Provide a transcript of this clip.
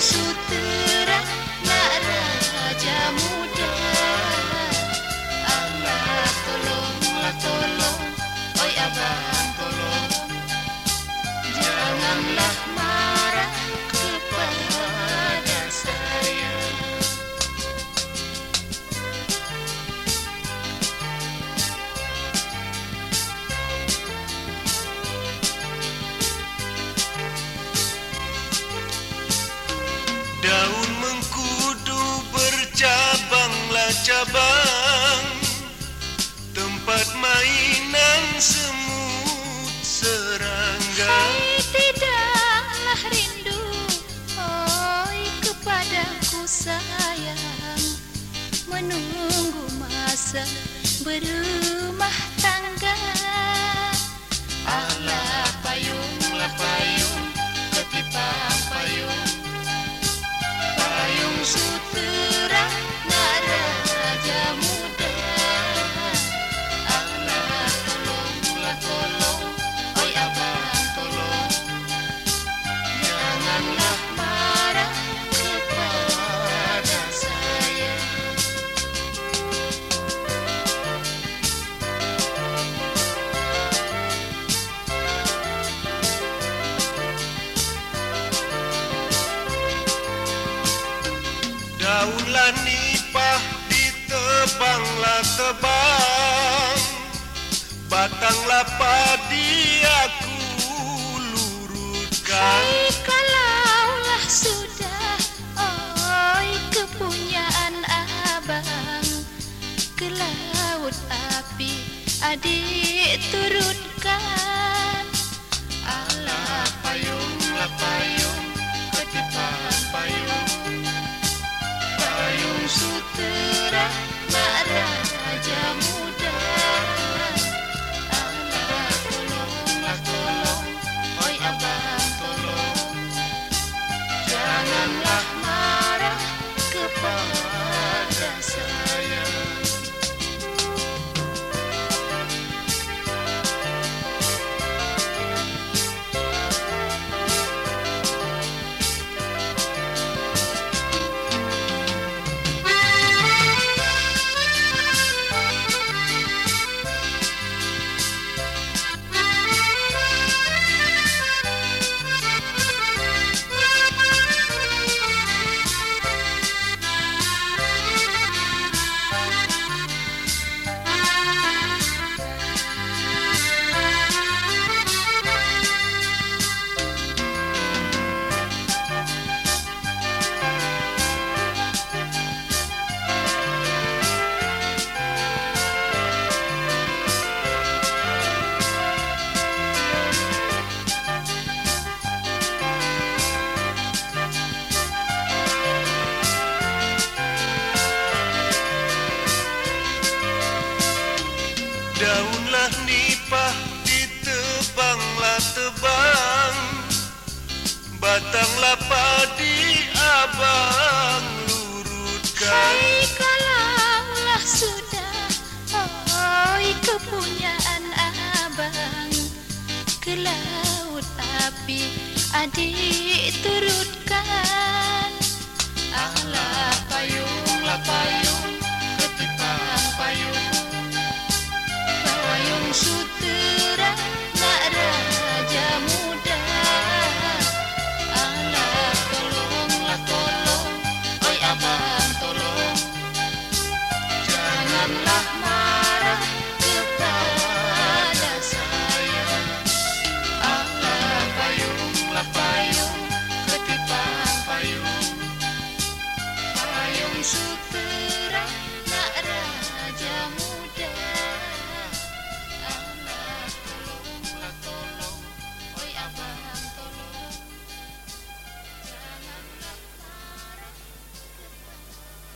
should be. Cabang Tempat mainan semut serangga. Hai tidaklah rindu Oi kepadaku sayang. Menunggu masa berumah Daunlah nipah ditebanglah tebang Batanglah padi ke laut api. Adik turunkan. Daunlah nipah ditebanglah tebang. Batanglah padi abang lurutkan. Hai kalaulah sudah Oi kepunyaan abang. Ke laut api adik turutkan. Allah payung